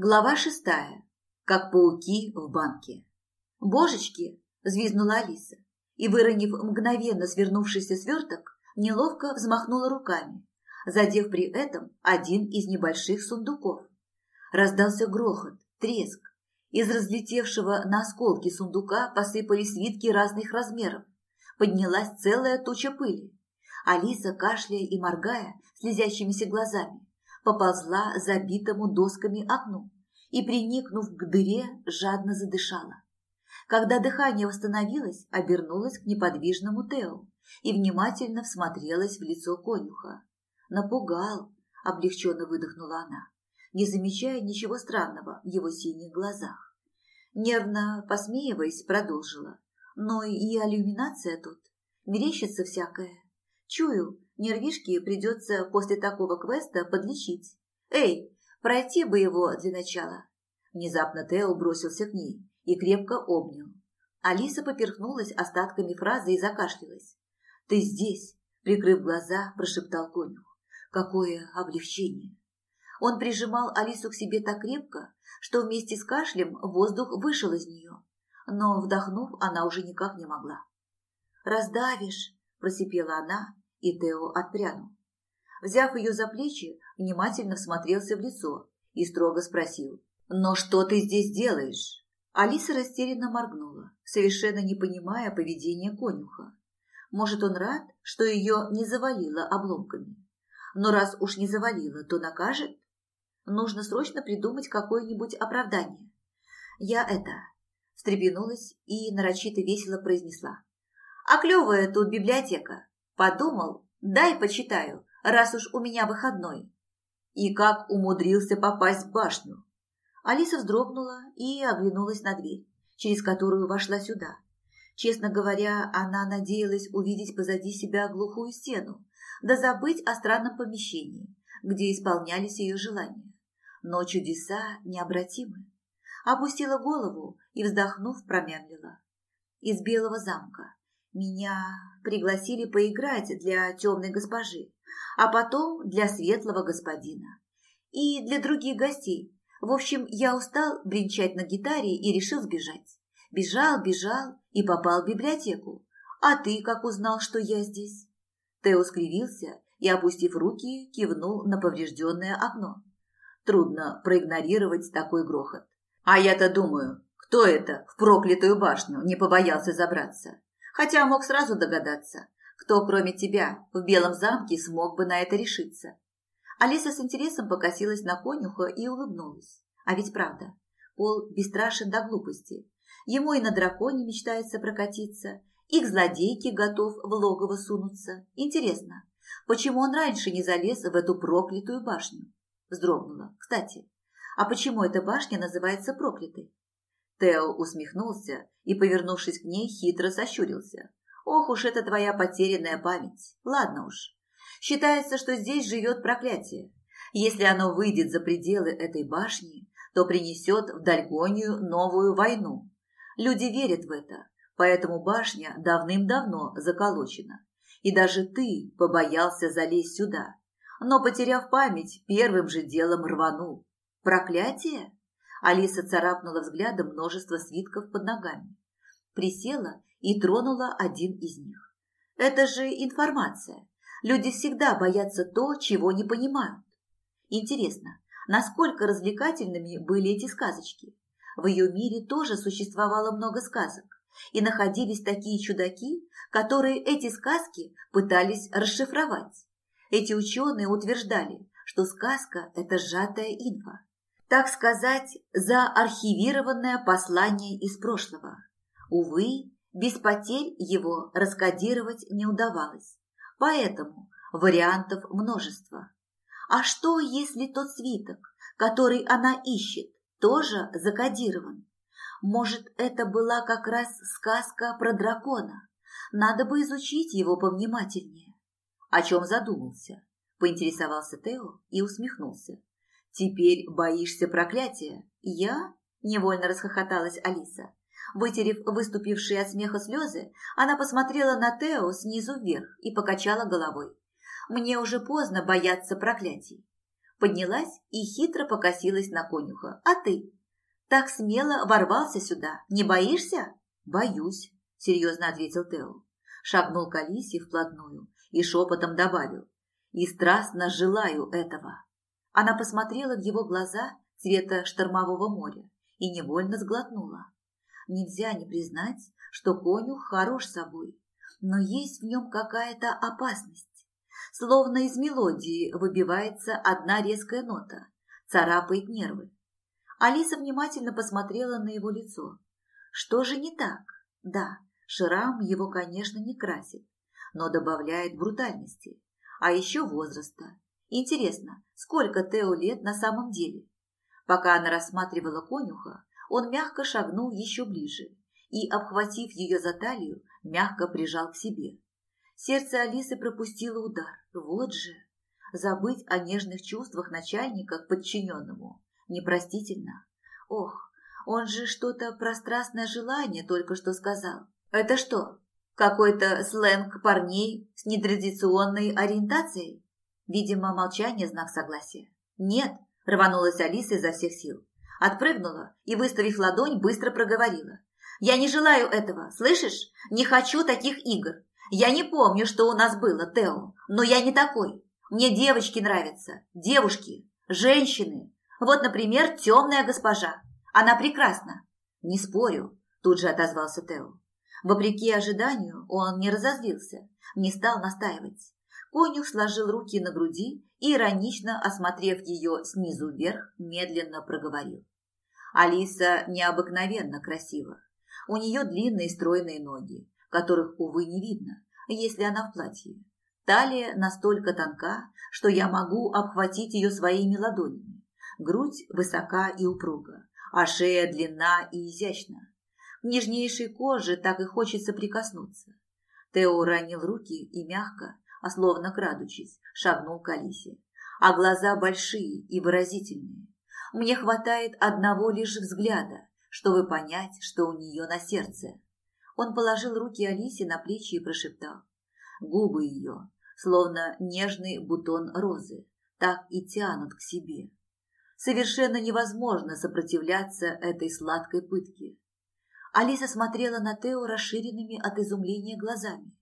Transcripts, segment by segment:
Глава шестая. Как пауки в банке. «Божечки!» – взвизгнула Алиса и, выронив мгновенно свернувшийся сверток, неловко взмахнула руками, задев при этом один из небольших сундуков. Раздался грохот, треск. Из разлетевшего на осколки сундука посыпались свитки разных размеров. Поднялась целая туча пыли. Алиса, кашляя и моргая слезящимися глазами, поползла забитому досками окну и, приникнув к дыре, жадно задышала. Когда дыхание восстановилось, обернулась к неподвижному Тео и внимательно всмотрелась в лицо конюха. «Напугал», – облегченно выдохнула она, не замечая ничего странного в его синих глазах. Нервно посмеиваясь, продолжила. «Но и иллюминация тут. Мерещится всякое. Чую, Нервишки придется после такого квеста подлечить. Эй, пройти бы его для начала. Внезапно Тео бросился к ней и крепко обнял. Алиса поперхнулась остатками фразы и закашлялась. «Ты здесь!» – прикрыв глаза, прошептал конюх. «Какое облегчение!» Он прижимал Алису к себе так крепко, что вместе с кашлем воздух вышел из нее, но, вдохнув, она уже никак не могла. «Раздавишь!» – просипела она и Тео отпрянул. Взяв ее за плечи, внимательно всмотрелся в лицо и строго спросил. «Но что ты здесь делаешь?» Алиса растерянно моргнула, совершенно не понимая поведения конюха. Может, он рад, что ее не завалило обломками? Но раз уж не завалило, то накажет? Нужно срочно придумать какое-нибудь оправдание. Я это... встрепенулась и нарочито весело произнесла. А клевая тут библиотека. Подумал, дай почитаю, раз уж у меня выходной. И как умудрился попасть в башню. Алиса вздрогнула и оглянулась на дверь, через которую вошла сюда. Честно говоря, она надеялась увидеть позади себя глухую стену, да забыть о странном помещении, где исполнялись ее желания. Но чудеса необратимы. Опустила голову и, вздохнув, промямлила. Из белого замка. Меня пригласили поиграть для темной госпожи, а потом для светлого господина. И для других гостей. В общем, я устал бренчать на гитаре и решил сбежать. Бежал, бежал и попал в библиотеку. А ты как узнал, что я здесь? Тео скривился и, опустив руки, кивнул на поврежденное окно. Трудно проигнорировать такой грохот. А я-то думаю, кто это в проклятую башню не побоялся забраться? Хотя мог сразу догадаться, кто, кроме тебя, в Белом замке смог бы на это решиться. Алиса с интересом покосилась на конюха и улыбнулась. А ведь правда, Пол бесстрашен до глупости. Ему и на драконе мечтается прокатиться, и к злодейке готов в логово сунуться. Интересно, почему он раньше не залез в эту проклятую башню? Вздрогнула. Кстати, а почему эта башня называется проклятой? Тео усмехнулся и, повернувшись к ней, хитро сощурился. «Ох уж это твоя потерянная память! Ладно уж. Считается, что здесь живет проклятие. Если оно выйдет за пределы этой башни, то принесет в Дальгонию новую войну. Люди верят в это, поэтому башня давным-давно заколочена. И даже ты побоялся залезть сюда, но, потеряв память, первым же делом рванул. Проклятие? Алиса царапнула взглядом множество свитков под ногами. Присела и тронула один из них. Это же информация. Люди всегда боятся то, чего не понимают. Интересно, насколько развлекательными были эти сказочки? В ее мире тоже существовало много сказок, и находились такие чудаки, которые эти сказки пытались расшифровать. Эти ученые утверждали, что сказка – это сжатая инфа, так сказать, заархивированное послание из прошлого. Увы, без потерь его раскодировать не удавалось, поэтому вариантов множество. А что, если тот свиток, который она ищет, тоже закодирован? Может, это была как раз сказка про дракона? Надо бы изучить его повнимательнее. О чем задумался? Поинтересовался Тео и усмехнулся. «Теперь боишься проклятия?» «Я?» – невольно расхохоталась Алиса. Вытерев выступившие от смеха слезы, она посмотрела на Тео снизу вверх и покачала головой. «Мне уже поздно бояться проклятий». Поднялась и хитро покосилась на конюха. «А ты? Так смело ворвался сюда. Не боишься?» «Боюсь», – серьезно ответил Тео. Шагнул к Алисе вплотную и шепотом добавил. «И страстно желаю этого». Она посмотрела в его глаза цвета штормового моря и невольно сглотнула. Нельзя не признать, что конюх хорош собой, но есть в нем какая-то опасность. Словно из мелодии выбивается одна резкая нота, царапает нервы. Алиса внимательно посмотрела на его лицо. Что же не так? Да, шрам его, конечно, не красит, но добавляет брутальности. А еще возраста. Интересно, сколько Тео лет на самом деле? Пока она рассматривала конюха, он мягко шагнул еще ближе и, обхватив ее за талию, мягко прижал к себе. Сердце Алисы пропустило удар. Вот же! Забыть о нежных чувствах начальника к подчиненному непростительно. Ох, он же что-то про страстное желание только что сказал. Это что, какой-то сленг парней с нетрадиционной ориентацией? Видимо, молчание – знак согласия. Нет, рванулась Алиса изо всех сил. Отпрыгнула и, выставив ладонь, быстро проговорила. «Я не желаю этого, слышишь? Не хочу таких игр. Я не помню, что у нас было, Тео, но я не такой. Мне девочки нравятся, девушки, женщины. Вот, например, темная госпожа. Она прекрасна. Не спорю, тут же отозвался Тео. Вопреки ожиданию, он не разозлился, не стал настаивать. Конюх сложил руки на груди и, иронично осмотрев ее снизу вверх, медленно проговорил. Алиса необыкновенно красива. У нее длинные стройные ноги, которых, увы, не видно, если она в платье. Талия настолько тонка, что я могу обхватить ее своими ладонями. Грудь высока и упруга, а шея длинна и изящна. К нежнейшей коже так и хочется прикоснуться. Тео уронил руки и мягко, а словно крадучись, шагнул к Алисе. А глаза большие и выразительные. Мне хватает одного лишь взгляда, чтобы понять, что у нее на сердце. Он положил руки Алисе на плечи и прошептал. Губы ее, словно нежный бутон розы, так и тянут к себе. Совершенно невозможно сопротивляться этой сладкой пытке. Алиса смотрела на Тео расширенными от изумления глазами.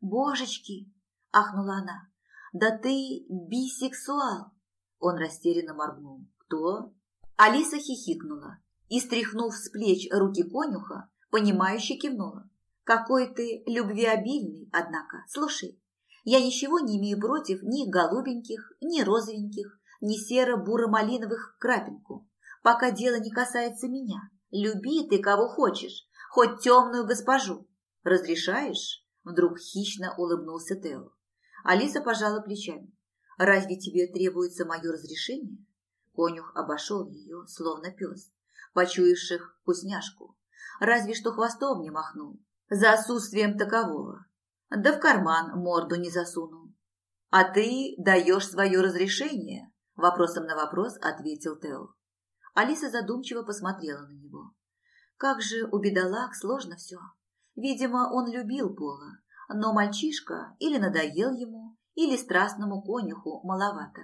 «Божечки!» – ахнула она. «Да ты бисексуал!» Он растерянно моргнул. «Кто?» Алиса хихикнула и, стряхнув с плеч руки конюха, понимающе кивнула. «Какой ты любвеобильный, однако. Слушай, я ничего не имею против ни голубеньких, ни розовеньких, ни серо-буро-малиновых крапинку, пока дело не касается меня. Люби ты кого хочешь, хоть темную госпожу. Разрешаешь?» Вдруг хищно улыбнулся Тео. Алиса пожала плечами. «Разве тебе требуется мое разрешение?» Конюх обошел ее, словно пес, почуявших вкусняшку. Разве что хвостом не махнул. За отсутствием такового. Да в карман морду не засунул. «А ты даешь свое разрешение?» Вопросом на вопрос ответил Тео. Алиса задумчиво посмотрела на него. Как же у бедолаг сложно все. Видимо, он любил Пола, но мальчишка или надоел ему, или страстному конюху маловато.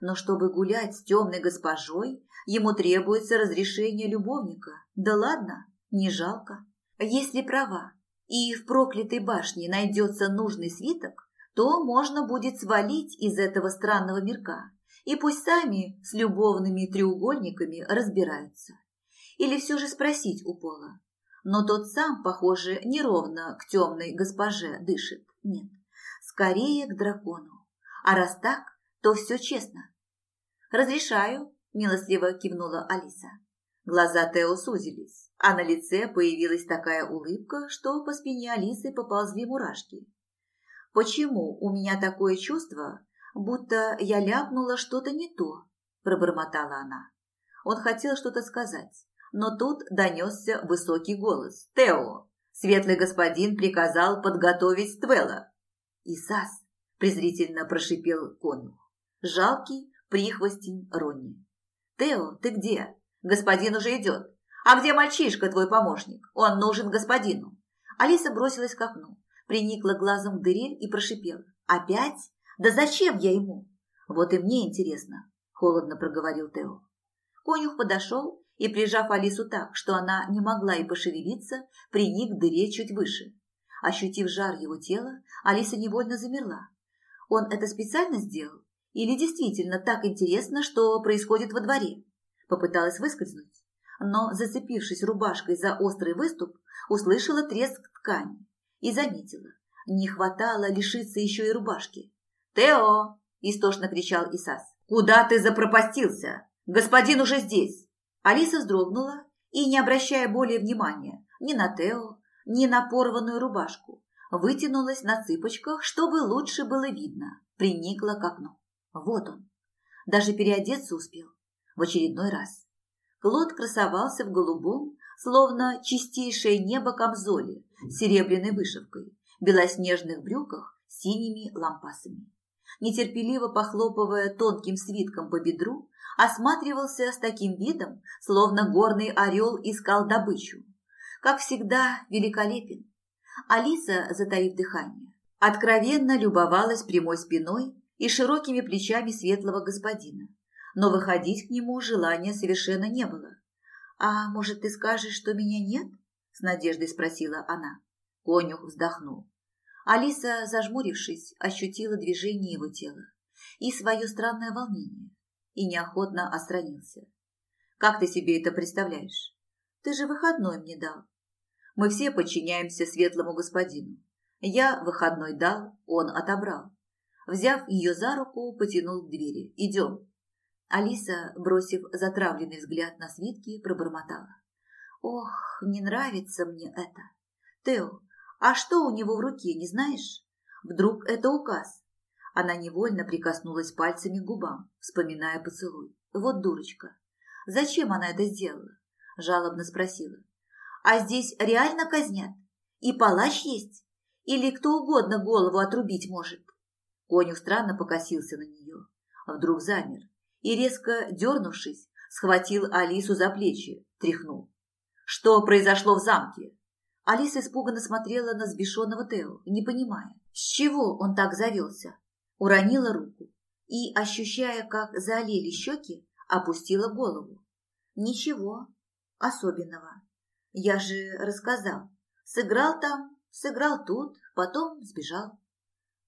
Но чтобы гулять с темной госпожой, ему требуется разрешение любовника. Да ладно, не жалко. Если права, и в проклятой башне найдется нужный свиток, то можно будет свалить из этого странного мирка, и пусть сами с любовными треугольниками разбираются. Или все же спросить у Пола, но тот сам, похоже, неровно к темной госпоже дышит. Нет, скорее к дракону. А раз так, то все честно. «Разрешаю», – милостливо кивнула Алиса. Глаза Тео сузились, а на лице появилась такая улыбка, что по спине Алисы поползли мурашки. «Почему у меня такое чувство, будто я ляпнула что-то не то?» – пробормотала она. Он хотел что-то сказать, но тут донесся высокий голос. «Тео, светлый господин приказал подготовить Ствелла». «Исас», – презрительно прошипел конюх. «Жалкий прихвостень Ронни». «Тео, ты где? Господин уже идет. А где мальчишка, твой помощник? Он нужен господину». Алиса бросилась к окну, приникла глазом к дыре и прошипела. «Опять? Да зачем я ему?» «Вот и мне интересно. холодно проговорил Тео. Конюх подошел и, прижав Алису так, что она не могла и пошевелиться, приник к дыре чуть выше. Ощутив жар его тела, Алиса невольно замерла. Он это специально сделал? Или действительно так интересно, что происходит во дворе? Попыталась выскользнуть, но, зацепившись рубашкой за острый выступ, услышала треск ткани и заметила. Не хватало лишиться еще и рубашки. «Тео!» – истошно кричал Исас. «Куда ты запропастился? Господин уже здесь!» Алиса вздрогнула и, не обращая более внимания ни на Тео, ни на порванную рубашку, вытянулась на цыпочках, чтобы лучше было видно, приникла к окну. Вот он. Даже переодеться успел. В очередной раз. Клод красовался в голубом, словно чистейшее небо камзоле серебряной вышивкой, белоснежных брюках с синими лампасами. Нетерпеливо похлопывая тонким свитком по бедру, осматривался с таким видом, словно горный орел искал добычу. Как всегда, великолепен. Алиса, затаив дыхание, откровенно любовалась прямой спиной и широкими плечами светлого господина, но выходить к нему желания совершенно не было. «А может, ты скажешь, что меня нет?» – с надеждой спросила она. Конюх вздохнул. Алиса, зажмурившись, ощутила движение его тела и свое странное волнение, и неохотно отстранился. «Как ты себе это представляешь? Ты же выходной мне дал. Мы все подчиняемся светлому господину. Я выходной дал, он отобрал. Взяв ее за руку, потянул к двери. «Идем». Алиса, бросив затравленный взгляд на свитки, пробормотала. «Ох, не нравится мне это. Тео, а что у него в руке, не знаешь? Вдруг это указ?» Она невольно прикоснулась пальцами к губам, вспоминая поцелуй. «Вот дурочка. Зачем она это сделала?» Жалобно спросила. «А здесь реально казнят? И палач есть? Или кто угодно голову отрубить может?» Конюх странно покосился на нее, а вдруг замер и, резко дернувшись, схватил Алису за плечи, тряхнул. «Что произошло в замке?» Алиса испуганно смотрела на сбешенного Тео, не понимая, с чего он так завелся. Уронила руку и, ощущая, как залили щеки, опустила голову. «Ничего особенного. Я же рассказал. Сыграл там, сыграл тут, потом сбежал.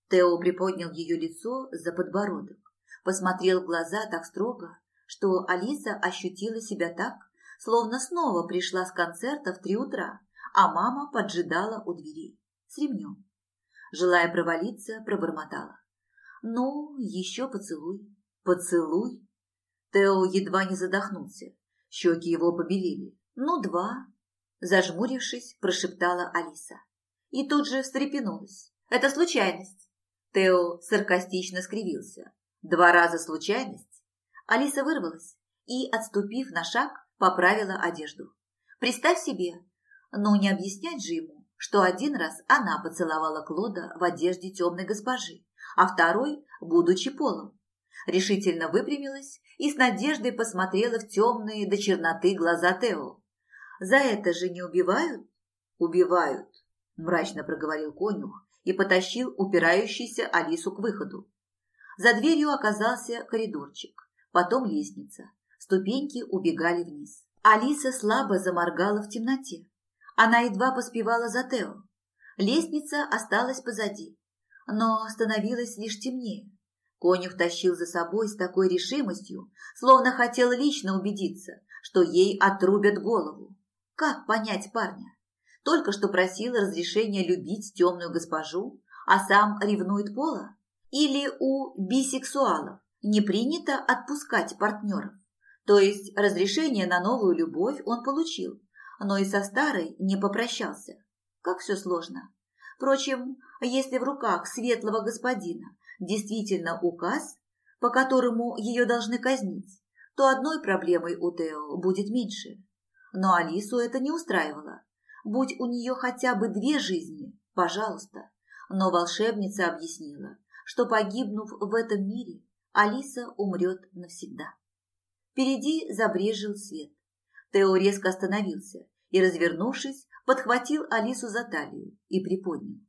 Тео приподнял ее лицо за подбородок, посмотрел в глаза так строго, что Алиса ощутила себя так, словно снова пришла с концерта в три утра, а мама поджидала у дверей с ремнем. Желая провалиться, пробормотала. «Ну, еще поцелуй, поцелуй». Тео едва не задохнулся, щеки его побелели. «Ну, два», зажмурившись, прошептала Алиса. И тут же встрепенулась. «Это случайность. Тео саркастично скривился. Два раза случайность. Алиса вырвалась и, отступив на шаг, поправила одежду. Представь себе, ну не объяснять же ему, что один раз она поцеловала Клода в одежде темной госпожи, а второй, будучи полом. Решительно выпрямилась и с надеждой посмотрела в темные до черноты глаза Тео. «За это же не убивают?» «Убивают», – мрачно проговорил конюх и потащил упирающийся Алису к выходу. За дверью оказался коридорчик, потом лестница. Ступеньки убегали вниз. Алиса слабо заморгала в темноте. Она едва поспевала за Тео. Лестница осталась позади, но становилось лишь темнее. Конюх тащил за собой с такой решимостью, словно хотел лично убедиться, что ей отрубят голову. Как понять парня? Только что просил разрешения любить темную госпожу, а сам ревнует пола? Или у бисексуалов не принято отпускать партнеров? То есть разрешение на новую любовь он получил, но и со старой не попрощался. Как все сложно. Впрочем, если в руках светлого господина действительно указ, по которому ее должны казнить, то одной проблемой у Тео будет меньше. Но Алису это не устраивало. Будь у нее хотя бы две жизни, пожалуйста. Но волшебница объяснила, что погибнув в этом мире, Алиса умрет навсегда. Впереди забрежил свет. Тео резко остановился и, развернувшись, подхватил Алису за талию и приподнял.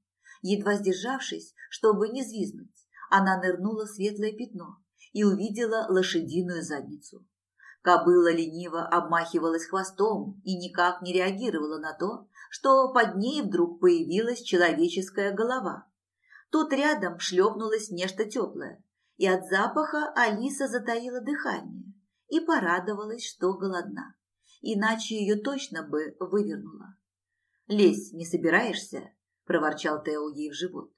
Едва сдержавшись, чтобы не звизнуть, она нырнула в светлое пятно и увидела лошадиную задницу. Кобыла лениво обмахивалась хвостом и никак не реагировала на то, что под ней вдруг появилась человеческая голова. Тут рядом шлепнулось нечто теплое, и от запаха Алиса затаила дыхание и порадовалась, что голодна. Иначе ее точно бы вывернула. «Лезь, не собираешься?» – проворчал Тео ей в живот.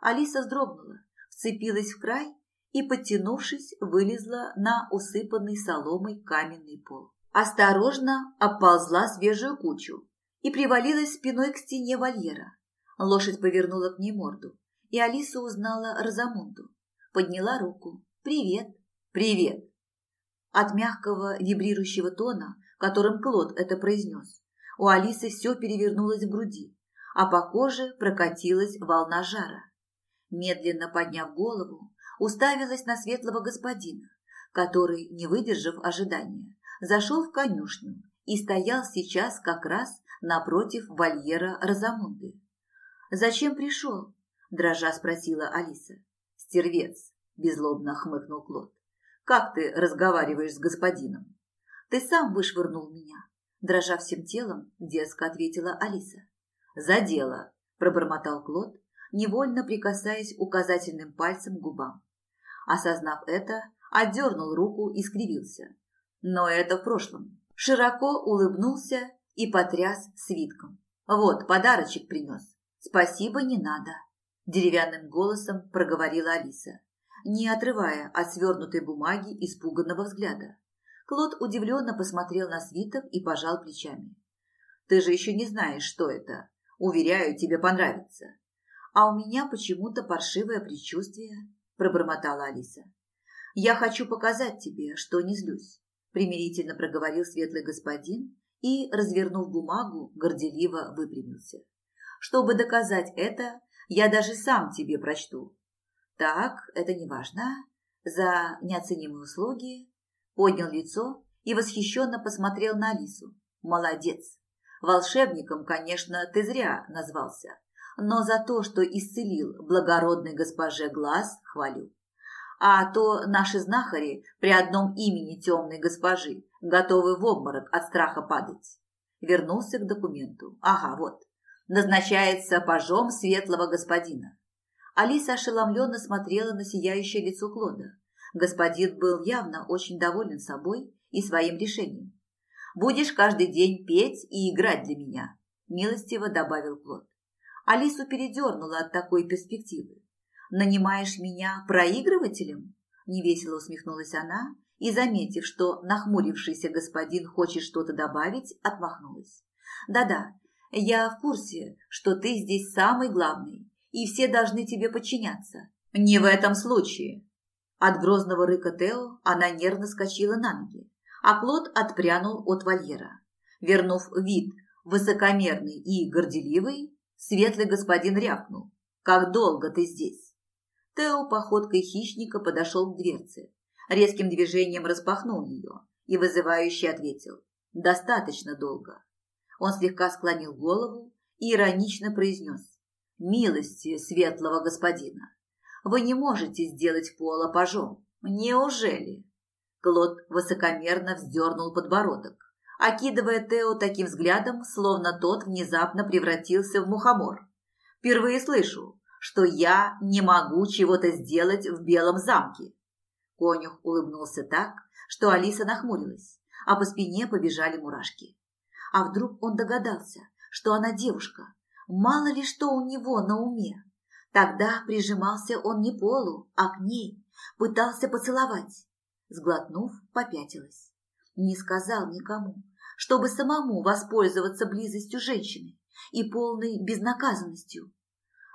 Алиса вздрогнула, вцепилась в край и, подтянувшись, вылезла на усыпанный соломой каменный пол. Осторожно оползла свежую кучу и привалилась спиной к стене вольера. Лошадь повернула к ней морду, и Алиса узнала Розамунду. Подняла руку. «Привет!» «Привет!» От мягкого вибрирующего тона, которым Клод это произнес, у Алисы все перевернулось в груди, а по коже прокатилась волна жара. Медленно подняв голову, уставилась на светлого господина, который, не выдержав ожидания, зашел в конюшню и стоял сейчас как раз напротив вольера Розамунды. «Зачем пришел?» – дрожа спросила Алиса. «Стервец», – безлобно хмыкнул Клод. «Как ты разговариваешь с господином?» «Ты сам вышвырнул меня», – дрожа всем телом, дерзко ответила Алиса. «За дело», – пробормотал Клод, невольно прикасаясь указательным пальцем к губам. Осознав это, отдернул руку и скривился. Но это в прошлом. Широко улыбнулся и потряс свитком. «Вот, подарочек принес. Спасибо, не надо», – деревянным голосом проговорила Алиса, не отрывая от свернутой бумаги испуганного взгляда. Клод удивленно посмотрел на свиток и пожал плечами. «Ты же еще не знаешь, что это. Уверяю, тебе понравится». «А у меня почему-то паршивое предчувствие», пробормотала Алиса. «Я хочу показать тебе, что не злюсь», – примирительно проговорил светлый господин и, развернув бумагу, горделиво выпрямился. «Чтобы доказать это, я даже сам тебе прочту». «Так, это не важно. За неоценимые услуги...» Поднял лицо и восхищенно посмотрел на Алису. «Молодец! Волшебником, конечно, ты зря назвался но за то, что исцелил благородной госпоже глаз, хвалю. А то наши знахари при одном имени темной госпожи готовы в обморок от страха падать. Вернулся к документу. Ага, вот. Назначается пажом светлого господина. Алиса ошеломленно смотрела на сияющее лицо Клода. Господин был явно очень доволен собой и своим решением. «Будешь каждый день петь и играть для меня», – милостиво добавил Клод. Алису передернула от такой перспективы. «Нанимаешь меня проигрывателем?» Невесело усмехнулась она и, заметив, что нахмурившийся господин хочет что-то добавить, отмахнулась. «Да-да, я в курсе, что ты здесь самый главный, и все должны тебе подчиняться». «Не в этом случае!» От грозного рыка Тео она нервно скочила на ноги, а Клод отпрянул от вольера. Вернув вид высокомерный и горделивый, Светлый господин рявкнул. «Как долго ты здесь?» Тео походкой хищника подошел к дверце, резким движением распахнул ее и вызывающе ответил. «Достаточно долго». Он слегка склонил голову и иронично произнес. «Милости светлого господина, вы не можете сделать пола пажом. Неужели?» Клод высокомерно вздернул подбородок окидывая Тео таким взглядом, словно тот внезапно превратился в мухомор. «Впервые слышу, что я не могу чего-то сделать в Белом замке». Конюх улыбнулся так, что Алиса нахмурилась, а по спине побежали мурашки. А вдруг он догадался, что она девушка? Мало ли что у него на уме. Тогда прижимался он не полу, а к ней, пытался поцеловать. Сглотнув, попятилась. Не сказал никому, чтобы самому воспользоваться близостью женщины и полной безнаказанностью.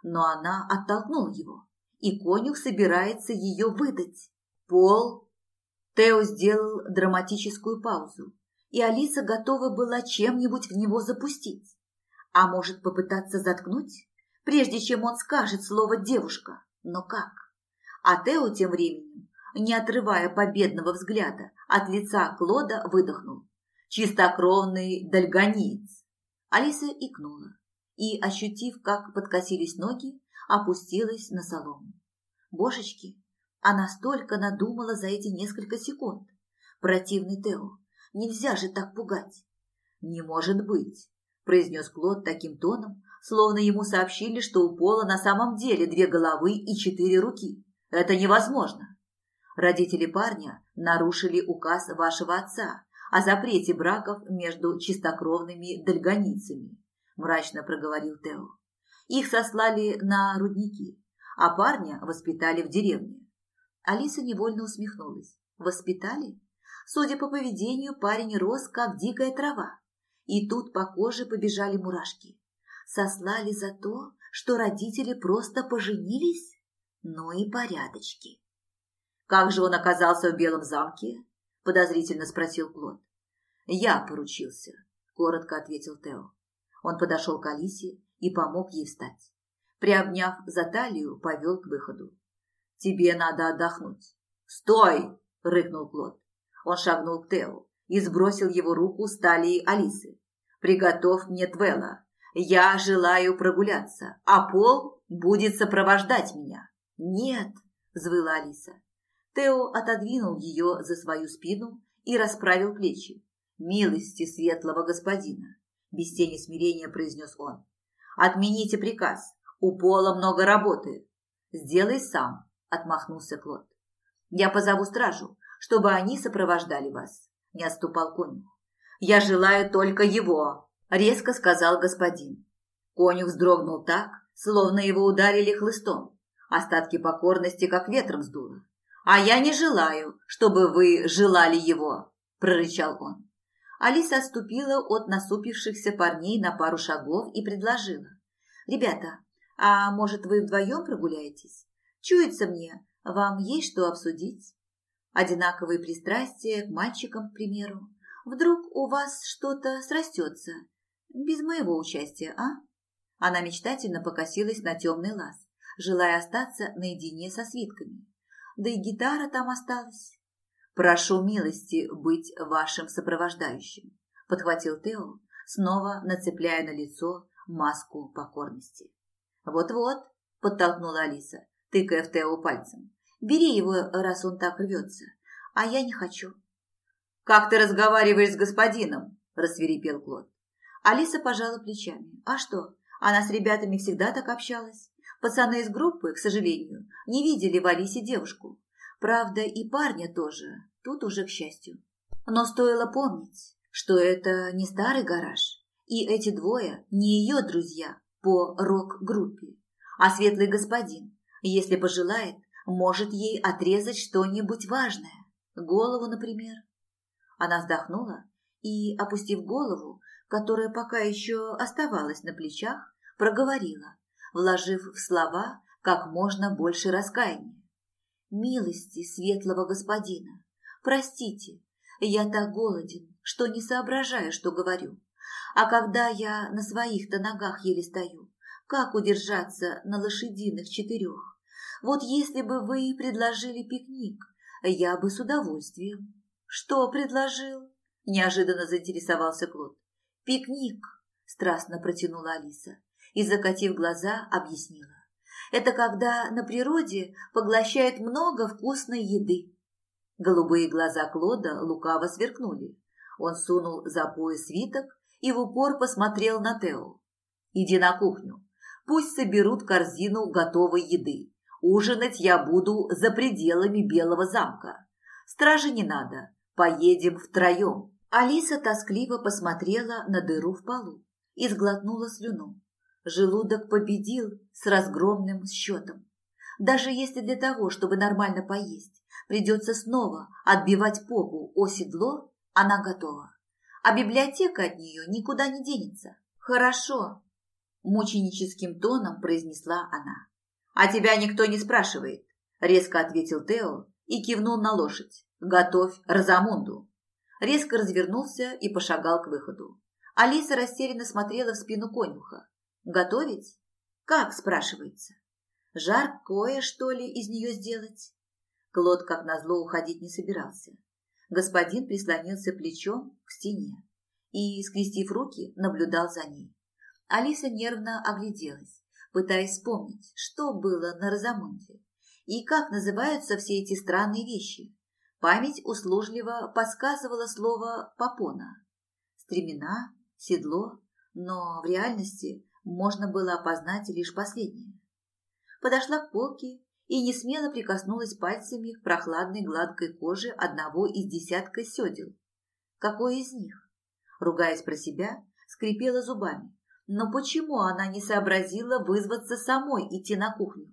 Но она оттолкнула его, и конюх собирается ее выдать. Пол... Тео сделал драматическую паузу, и Алиса готова была чем-нибудь в него запустить. А может попытаться заткнуть, прежде чем он скажет слово «девушка». Но как? А Тео тем временем, не отрывая победного взгляда от лица Клода, выдохнул чистокровный дальгониец. Алиса икнула и, ощутив, как подкосились ноги, опустилась на солому. Божечки, Она столько надумала за эти несколько секунд. Противный Тео, нельзя же так пугать. Не может быть, произнес Клод таким тоном, словно ему сообщили, что у Пола на самом деле две головы и четыре руки. Это невозможно. Родители парня нарушили указ вашего отца о запрете браков между чистокровными дальгоницами, мрачно проговорил Тео. Их сослали на рудники, а парня воспитали в деревне. Алиса невольно усмехнулась. Воспитали? Судя по поведению, парень рос, как дикая трава. И тут по коже побежали мурашки. Сослали за то, что родители просто поженились? Ну и порядочки. «Как же он оказался в Белом замке?» – подозрительно спросил Клод. «Я поручился», – коротко ответил Тео. Он подошел к Алисе и помог ей встать. Приобняв за талию, повел к выходу. «Тебе надо отдохнуть». «Стой!» – рыкнул Клод. Он шагнул к Тео и сбросил его руку с талии Алисы. «Приготовь мне Твела. Я желаю прогуляться, а Пол будет сопровождать меня». «Нет!» – взвыла Алиса. Тео отодвинул ее за свою спину и расправил плечи. «Милости светлого господина!» – без тени смирения произнес он. «Отмените приказ. У Пола много работы». «Сделай сам», – отмахнулся Клод. «Я позову стражу, чтобы они сопровождали вас», – не отступал конюх. «Я желаю только его», – резко сказал господин. Конюх вздрогнул так, словно его ударили хлыстом. Остатки покорности как ветром сдуло. «А я не желаю, чтобы вы желали его», – прорычал он. Алиса отступила от насупившихся парней на пару шагов и предложила. «Ребята, а может, вы вдвоем прогуляетесь? Чуется мне, вам есть что обсудить? Одинаковые пристрастия к мальчикам, к примеру. Вдруг у вас что-то срастется? Без моего участия, а?» Она мечтательно покосилась на темный лаз, желая остаться наедине со свитками да и гитара там осталась. Прошу милости быть вашим сопровождающим, подхватил Тео, снова нацепляя на лицо маску покорности. Вот-вот, подтолкнула Алиса, тыкая в Тео пальцем. Бери его, раз он так рвется, а я не хочу. Как ты разговариваешь с господином? рассверепел Клод. Алиса пожала плечами. А что, она с ребятами всегда так общалась. Пацаны из группы, к сожалению, не видели в Алисе девушку. Правда, и парня тоже, тут уже к счастью. Но стоило помнить, что это не старый гараж, и эти двое не ее друзья по рок-группе, а светлый господин, если пожелает, может ей отрезать что-нибудь важное, голову, например. Она вздохнула и, опустив голову, которая пока еще оставалась на плечах, проговорила, вложив в слова как можно больше раскаяния. «Милости светлого господина, простите, я так голоден, что не соображаю, что говорю. А когда я на своих-то ногах еле стою, как удержаться на лошадиных четырех? Вот если бы вы предложили пикник, я бы с удовольствием. Что предложил? Неожиданно заинтересовался Клод. Пикник, страстно протянула Алиса и, закатив глаза, объяснила. Это когда на природе поглощают много вкусной еды. Голубые глаза Клода лукаво сверкнули. Он сунул за пояс свиток и в упор посмотрел на Тео. «Иди на кухню. Пусть соберут корзину готовой еды. Ужинать я буду за пределами Белого замка. Стражи не надо. Поедем втроем». Алиса тоскливо посмотрела на дыру в полу и сглотнула слюну. Желудок победил с разгромным счетом. Даже если для того, чтобы нормально поесть, придется снова отбивать попу о седло, она готова. А библиотека от нее никуда не денется. Хорошо, мученическим тоном произнесла она. А тебя никто не спрашивает, резко ответил Тео и кивнул на лошадь. Готовь Розамунду. Резко развернулся и пошагал к выходу. Алиса растерянно смотрела в спину конюха. Готовить? Как, спрашивается? Жаркое, что ли, из нее сделать? Клод, как назло, уходить не собирался. Господин прислонился плечом к стене и, скрестив руки, наблюдал за ней. Алиса нервно огляделась, пытаясь вспомнить, что было на Розамонте. И как называются все эти странные вещи? Память услужливо подсказывала слово «попона». Стремена, седло, но в реальности можно было опознать лишь последнее. Подошла к полке и не смело прикоснулась пальцами к прохладной гладкой коже одного из десятка седел. Какой из них? Ругаясь про себя, скрипела зубами. Но почему она не сообразила вызваться самой идти на кухню?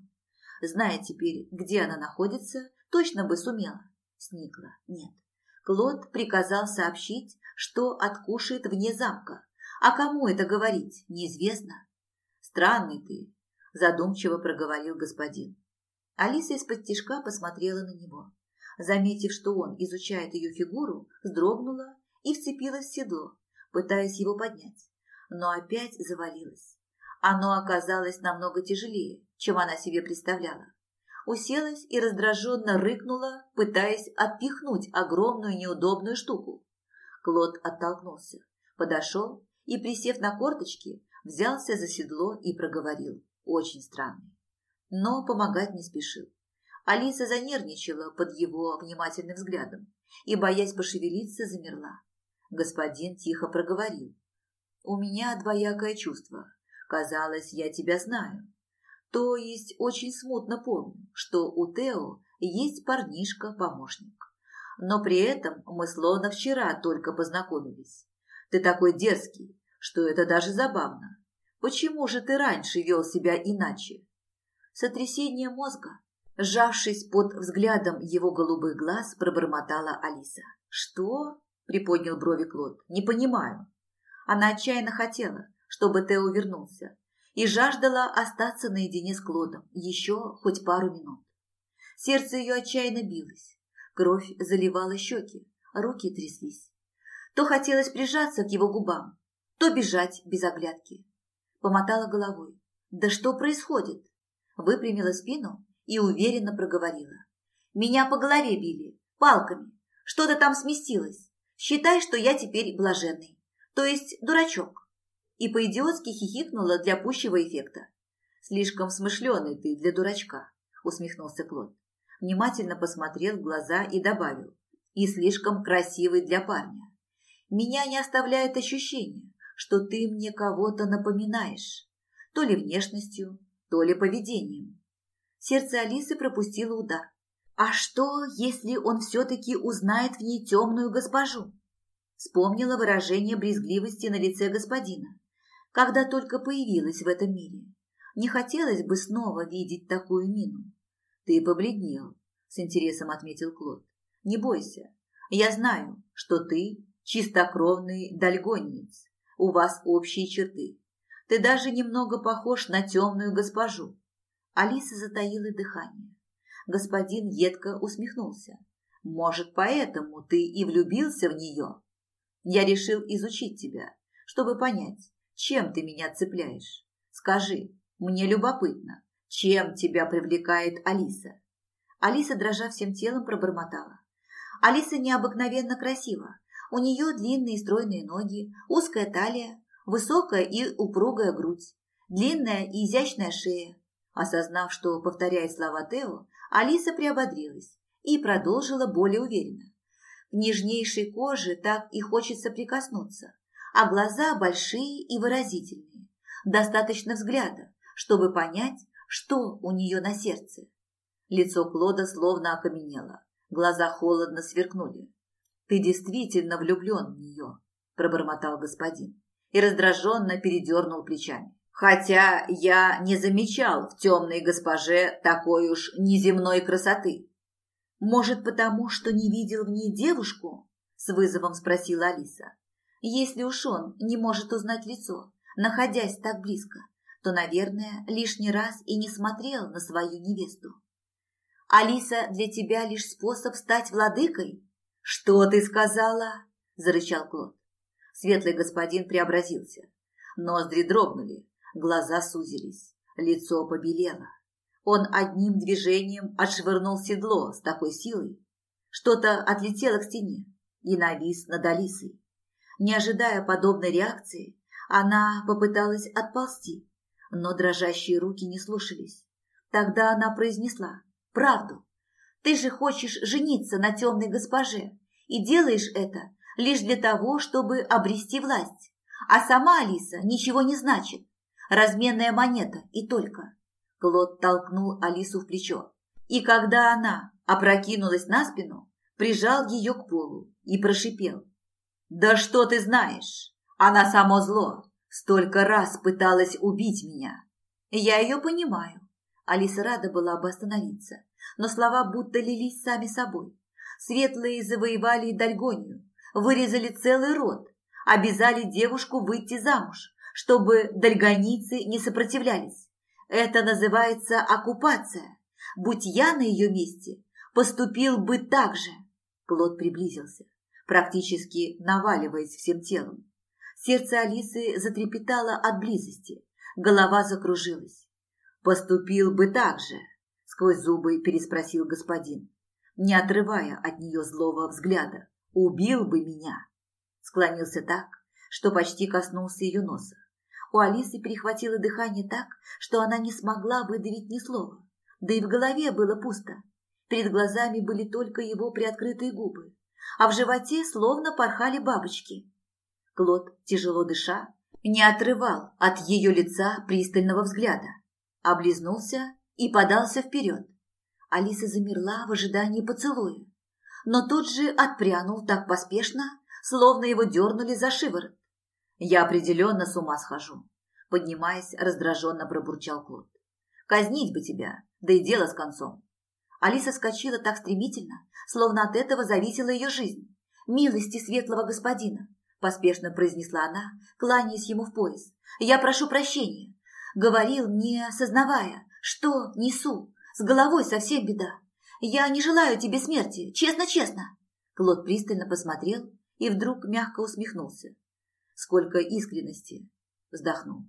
Зная теперь, где она находится, точно бы сумела. Сникла. Нет. Клод приказал сообщить, что откушает вне замка. А кому это говорить, неизвестно. Странный ты, задумчиво проговорил господин. Алиса из-под тишка посмотрела на него. Заметив, что он изучает ее фигуру, вздрогнула и вцепилась в седло, пытаясь его поднять. Но опять завалилась. Оно оказалось намного тяжелее, чем она себе представляла. Уселась и раздраженно рыкнула, пытаясь отпихнуть огромную неудобную штуку. Клод оттолкнулся, подошел и, присев на корточки, взялся за седло и проговорил. Очень странный. Но помогать не спешил. Алиса занервничала под его внимательным взглядом и, боясь пошевелиться, замерла. Господин тихо проговорил. «У меня двоякое чувство. Казалось, я тебя знаю. То есть очень смутно помню, что у Тео есть парнишка-помощник. Но при этом мы словно вчера только познакомились. Ты такой дерзкий, что это даже забавно. Почему же ты раньше вел себя иначе? Сотрясение мозга, сжавшись под взглядом его голубых глаз, пробормотала Алиса. Что? Приподнял брови Клод. Не понимаю. Она отчаянно хотела, чтобы Тео вернулся, и жаждала остаться наедине с Клодом еще хоть пару минут. Сердце ее отчаянно билось, кровь заливала щеки, руки тряслись. То хотелось прижаться к его губам, то бежать без оглядки. Помотала головой. «Да что происходит?» Выпрямила спину и уверенно проговорила. «Меня по голове били, палками. Что-то там сместилось. Считай, что я теперь блаженный, то есть дурачок и по-идиотски хихикнула для пущего эффекта. «Слишком смышленый ты для дурачка», – усмехнулся Клод. Внимательно посмотрел в глаза и добавил. «И слишком красивый для парня. Меня не оставляет ощущение, что ты мне кого-то напоминаешь, то ли внешностью, то ли поведением». Сердце Алисы пропустило удар. «А что, если он все-таки узнает в ней темную госпожу?» Вспомнила выражение брезгливости на лице господина когда только появилась в этом мире. Не хотелось бы снова видеть такую мину. Ты побледнел, с интересом отметил Клод. Не бойся. Я знаю, что ты чистокровный дальгонец. У вас общие черты. Ты даже немного похож на темную госпожу. Алиса затаила дыхание. Господин едко усмехнулся. Может, поэтому ты и влюбился в нее? Я решил изучить тебя, чтобы понять, чем ты меня цепляешь? Скажи, мне любопытно, чем тебя привлекает Алиса?» Алиса, дрожа всем телом, пробормотала. Алиса необыкновенно красива. У нее длинные стройные ноги, узкая талия, высокая и упругая грудь, длинная и изящная шея. Осознав, что повторяет слова Тео, Алиса приободрилась и продолжила более уверенно. К нежнейшей коже так и хочется прикоснуться а глаза большие и выразительные. Достаточно взгляда, чтобы понять, что у нее на сердце. Лицо Клода словно окаменело, глаза холодно сверкнули. «Ты действительно влюблен в нее», – пробормотал господин и раздраженно передернул плечами. «Хотя я не замечал в темной госпоже такой уж неземной красоты». «Может, потому, что не видел в ней девушку?» – с вызовом спросила Алиса. Если уж он не может узнать лицо, находясь так близко, то, наверное, лишний раз и не смотрел на свою невесту. «Алиса для тебя лишь способ стать владыкой?» «Что ты сказала?» – зарычал Клод. Светлый господин преобразился. Ноздри дрогнули, глаза сузились, лицо побелело. Он одним движением отшвырнул седло с такой силой. Что-то отлетело к стене и навис над Алисой. Не ожидая подобной реакции, она попыталась отползти, но дрожащие руки не слушались. Тогда она произнесла правду. Ты же хочешь жениться на темной госпоже и делаешь это лишь для того, чтобы обрести власть. А сама Алиса ничего не значит. Разменная монета и только. Клод толкнул Алису в плечо. И когда она опрокинулась на спину, прижал ее к полу и прошипел. «Да что ты знаешь? Она само зло. Столько раз пыталась убить меня. Я ее понимаю». Алиса рада была бы остановиться, но слова будто лились сами собой. Светлые завоевали Дальгонию, вырезали целый род, обязали девушку выйти замуж, чтобы дальгонийцы не сопротивлялись. Это называется оккупация. Будь я на ее месте, поступил бы так же. Клод приблизился, практически наваливаясь всем телом. Сердце Алисы затрепетало от близости, голова закружилась. «Поступил бы так же», – сквозь зубы переспросил господин, не отрывая от нее злого взгляда. «Убил бы меня!» Склонился так, что почти коснулся ее носа. У Алисы перехватило дыхание так, что она не смогла выдавить ни слова. Да и в голове было пусто. Перед глазами были только его приоткрытые губы, а в животе словно порхали бабочки. Клод, тяжело дыша, не отрывал от ее лица пристального взгляда, облизнулся и подался вперед. Алиса замерла в ожидании поцелуя, но тут же отпрянул так поспешно, словно его дернули за шиворот. «Я определенно с ума схожу», – поднимаясь, раздраженно пробурчал Клод. «Казнить бы тебя, да и дело с концом. Алиса скочила так стремительно, словно от этого зависела ее жизнь. «Милости светлого господина!» – поспешно произнесла она, кланяясь ему в пояс. «Я прошу прощения!» Говорил, не осознавая, что несу. С головой совсем беда. Я не желаю тебе смерти, честно-честно. Клод пристально посмотрел и вдруг мягко усмехнулся. Сколько искренности! Вздохнул.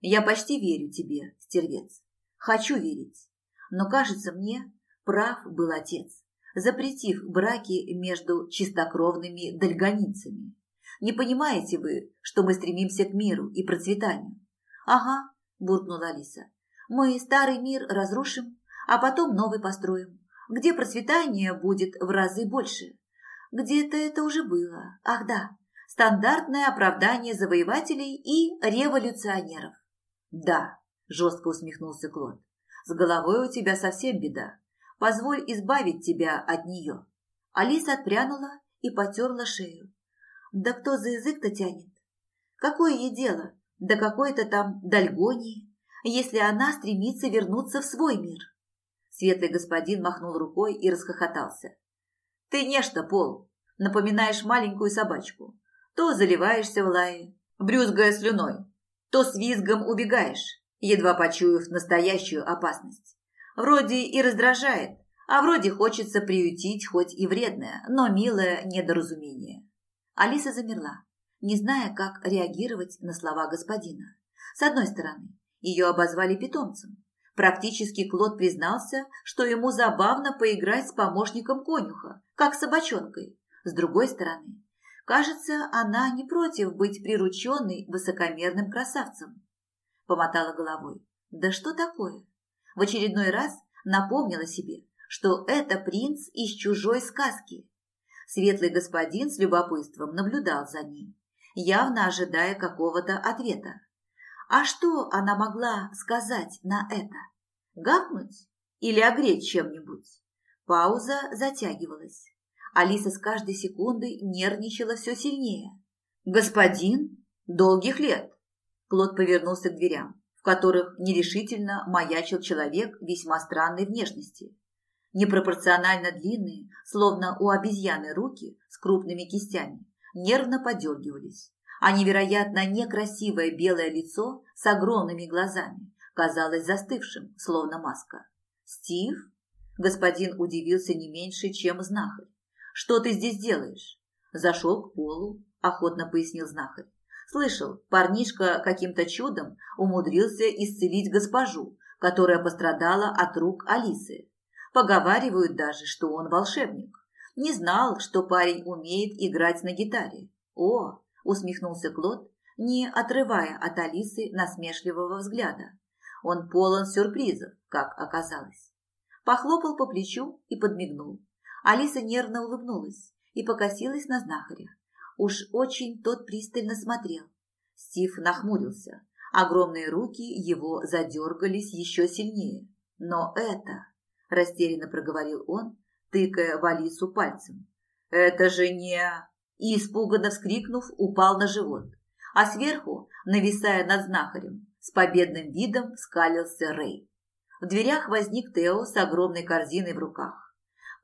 Я почти верю тебе, стервец. Хочу верить. Но кажется мне, Прав был отец, запретив браки между чистокровными дальгоницами. Не понимаете вы, что мы стремимся к миру и процветанию? Ага, буркнула Алиса. Мы старый мир разрушим, а потом новый построим, где процветание будет в разы больше. Где-то это уже было. Ах да, стандартное оправдание завоевателей и революционеров. Да, жестко усмехнулся Клод. С головой у тебя совсем беда. Позволь избавить тебя от нее». Алиса отпрянула и потерла шею. «Да кто за язык-то тянет? Какое ей дело до какой-то там Дальгонии, если она стремится вернуться в свой мир?» Светлый господин махнул рукой и расхохотался. «Ты нечто, Пол, напоминаешь маленькую собачку. То заливаешься в лае, брюзгая слюной, то с визгом убегаешь, едва почуяв настоящую опасность. Вроде и раздражает, а вроде хочется приютить хоть и вредное, но милое недоразумение. Алиса замерла, не зная, как реагировать на слова господина. С одной стороны, ее обозвали питомцем. Практически Клод признался, что ему забавно поиграть с помощником конюха, как собачонкой. С другой стороны, кажется, она не против быть прирученной высокомерным красавцем. Помотала головой. Да что такое? в очередной раз напомнила себе, что это принц из чужой сказки. Светлый господин с любопытством наблюдал за ней, явно ожидая какого-то ответа. А что она могла сказать на это? Гавкнуть или огреть чем-нибудь? Пауза затягивалась. Алиса с каждой секундой нервничала все сильнее. «Господин? Долгих лет!» Клод повернулся к дверям которых нерешительно маячил человек весьма странной внешности. Непропорционально длинные, словно у обезьяны руки с крупными кистями, нервно подергивались, а невероятно некрасивое белое лицо с огромными глазами казалось застывшим, словно маска. «Стив?» Господин удивился не меньше, чем знахарь. «Что ты здесь делаешь?» Зашел к полу, охотно пояснил знахарь. Слышал, парнишка каким-то чудом умудрился исцелить госпожу, которая пострадала от рук Алисы. Поговаривают даже, что он волшебник. Не знал, что парень умеет играть на гитаре. О, усмехнулся Клод, не отрывая от Алисы насмешливого взгляда. Он полон сюрпризов, как оказалось. похлопал по плечу и подмигнул. Алиса нервно улыбнулась и покосилась на знахаря. Уж очень тот пристально смотрел. Стив нахмурился. Огромные руки его задергались еще сильнее. Но это, растерянно проговорил он, тыкая в Алису пальцем. Это же не... И, испуганно вскрикнув, упал на живот. А сверху, нависая над знахарем, с победным видом скалился Рэй. В дверях возник Тео с огромной корзиной в руках.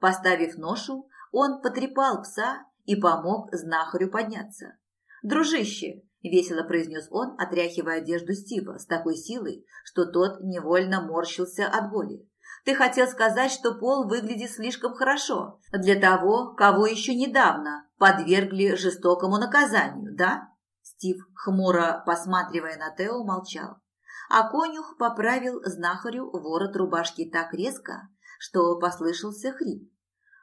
Поставив ношу, он потрепал пса и помог знахарю подняться. «Дружище!» – весело произнес он, отряхивая одежду Стива с такой силой, что тот невольно морщился от боли. «Ты хотел сказать, что Пол выглядит слишком хорошо для того, кого еще недавно подвергли жестокому наказанию, да?» Стив, хмуро посматривая на Тео, молчал. А конюх поправил знахарю ворот рубашки так резко, что послышался хрип.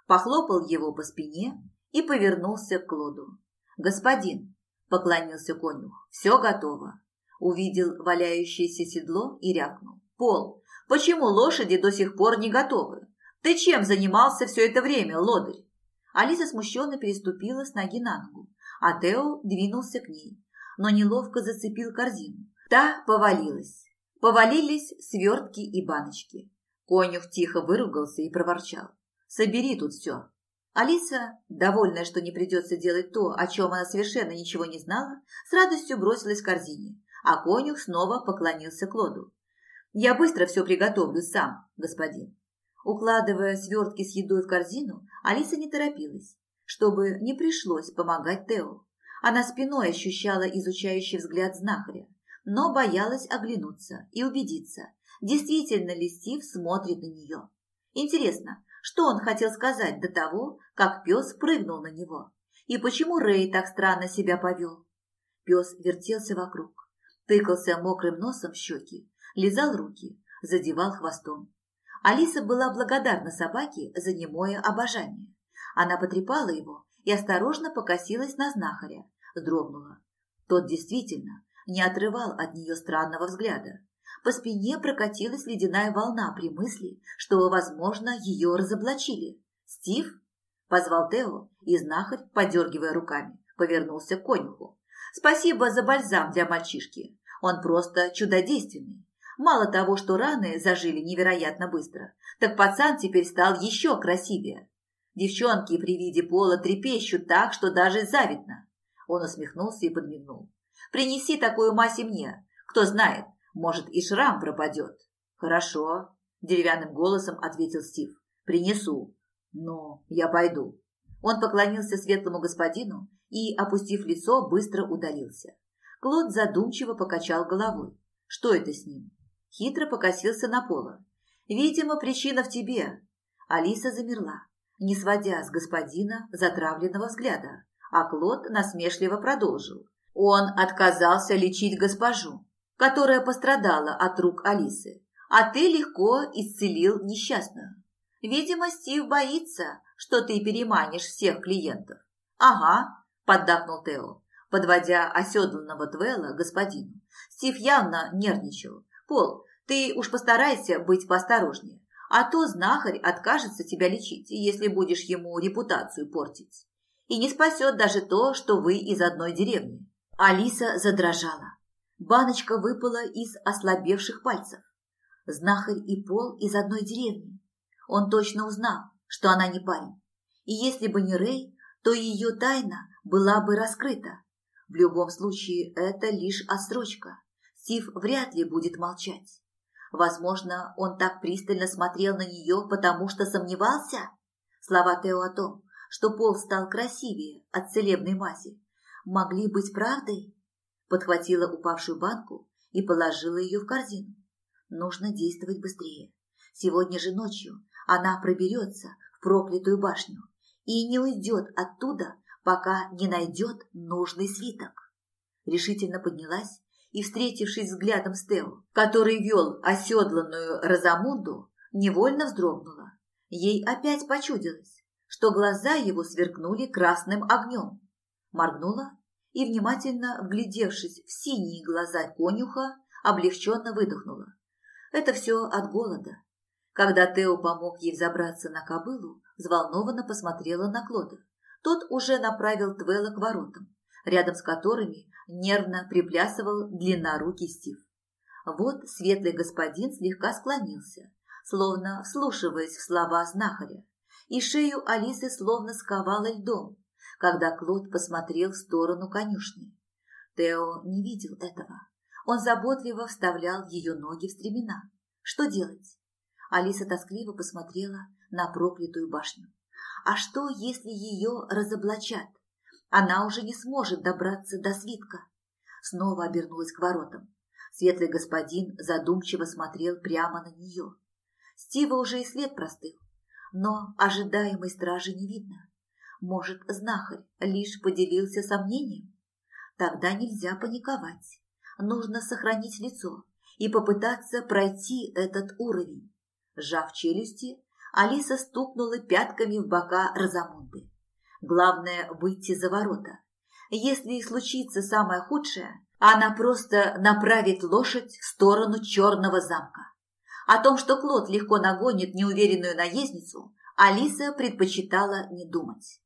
Похлопал его по спине и повернулся к Клоду. «Господин», – поклонился конюх, – «все готово». Увидел валяющееся седло и рявкнул. «Пол, почему лошади до сих пор не готовы? Ты чем занимался все это время, лодырь?» Алиса смущенно переступила с ноги на ногу, а Тео двинулся к ней, но неловко зацепил корзину. Та повалилась. Повалились свертки и баночки. Конюх тихо выругался и проворчал. «Собери тут все. Алиса, довольная, что не придется делать то, о чем она совершенно ничего не знала, с радостью бросилась к корзине, а конюх снова поклонился Клоду. «Я быстро все приготовлю сам, господин». Укладывая свертки с едой в корзину, Алиса не торопилась, чтобы не пришлось помогать Тео. Она спиной ощущала изучающий взгляд знахаря, но боялась оглянуться и убедиться, действительно ли Стив смотрит на нее. Интересно, что он хотел сказать до того, как пес прыгнул на него? И почему Рэй так странно себя повел? Пес вертелся вокруг, тыкался мокрым носом в щеки, лизал руки, задевал хвостом. Алиса была благодарна собаке за немое обожание. Она потрепала его и осторожно покосилась на знахаря, вздрогнула. Тот действительно не отрывал от нее странного взгляда. По спине прокатилась ледяная волна при мысли, что, возможно, ее разоблачили. «Стив?» – позвал Тео, и знахарь, подергивая руками, повернулся к конюху. «Спасибо за бальзам для мальчишки. Он просто чудодейственный. Мало того, что раны зажили невероятно быстро, так пацан теперь стал еще красивее. Девчонки при виде пола трепещут так, что даже завидно». Он усмехнулся и подмигнул. «Принеси такую и мне. Кто знает, может, и шрам пропадет. Хорошо, деревянным голосом ответил Стив. Принесу. Но я пойду. Он поклонился светлому господину и, опустив лицо, быстро удалился. Клод задумчиво покачал головой. Что это с ним? Хитро покосился на пола. Видимо, причина в тебе. Алиса замерла, не сводя с господина затравленного взгляда, а Клод насмешливо продолжил. Он отказался лечить госпожу которая пострадала от рук Алисы, а ты легко исцелил несчастную. Видимо, Стив боится, что ты переманишь всех клиентов. Ага, поддакнул Тео, подводя оседланного Твелла господину. Стив явно нервничал. Пол, ты уж постарайся быть поосторожнее, а то знахарь откажется тебя лечить, если будешь ему репутацию портить. И не спасет даже то, что вы из одной деревни. Алиса задрожала. Баночка выпала из ослабевших пальцев. Знахарь и Пол из одной деревни. Он точно узнал, что она не парень. И если бы не Рэй, то ее тайна была бы раскрыта. В любом случае, это лишь отсрочка. Стив вряд ли будет молчать. Возможно, он так пристально смотрел на нее, потому что сомневался? Слова Тео о том, что Пол стал красивее от целебной мази, могли быть правдой? подхватила упавшую банку и положила ее в корзину. Нужно действовать быстрее. Сегодня же ночью она проберется в проклятую башню и не уйдет оттуда, пока не найдет нужный свиток. Решительно поднялась и, встретившись взглядом с Тео, который вел оседланную Розамунду, невольно вздрогнула. Ей опять почудилось, что глаза его сверкнули красным огнем. Моргнула и, внимательно вглядевшись в синие глаза конюха, облегченно выдохнула. Это все от голода. Когда Тео помог ей взобраться на кобылу, взволнованно посмотрела на Клода. Тот уже направил Твела к воротам, рядом с которыми нервно приплясывал длиннорукий Стив. Вот светлый господин слегка склонился, словно вслушиваясь в слова знахаря, и шею Алисы словно сковало льдом, когда Клод посмотрел в сторону конюшни. Тео не видел этого. Он заботливо вставлял ее ноги в стремена. Что делать? Алиса тоскливо посмотрела на проклятую башню. А что, если ее разоблачат? Она уже не сможет добраться до свитка. Снова обернулась к воротам. Светлый господин задумчиво смотрел прямо на нее. Стива уже и след простыл, но ожидаемой стражи не видно. Может, знахарь лишь поделился сомнением? Тогда нельзя паниковать. Нужно сохранить лицо и попытаться пройти этот уровень. Сжав челюсти, Алиса стукнула пятками в бока Розамунды. Главное – выйти за ворота. Если и случится самое худшее, она просто направит лошадь в сторону черного замка. О том, что Клод легко нагонит неуверенную наездницу, Алиса предпочитала не думать.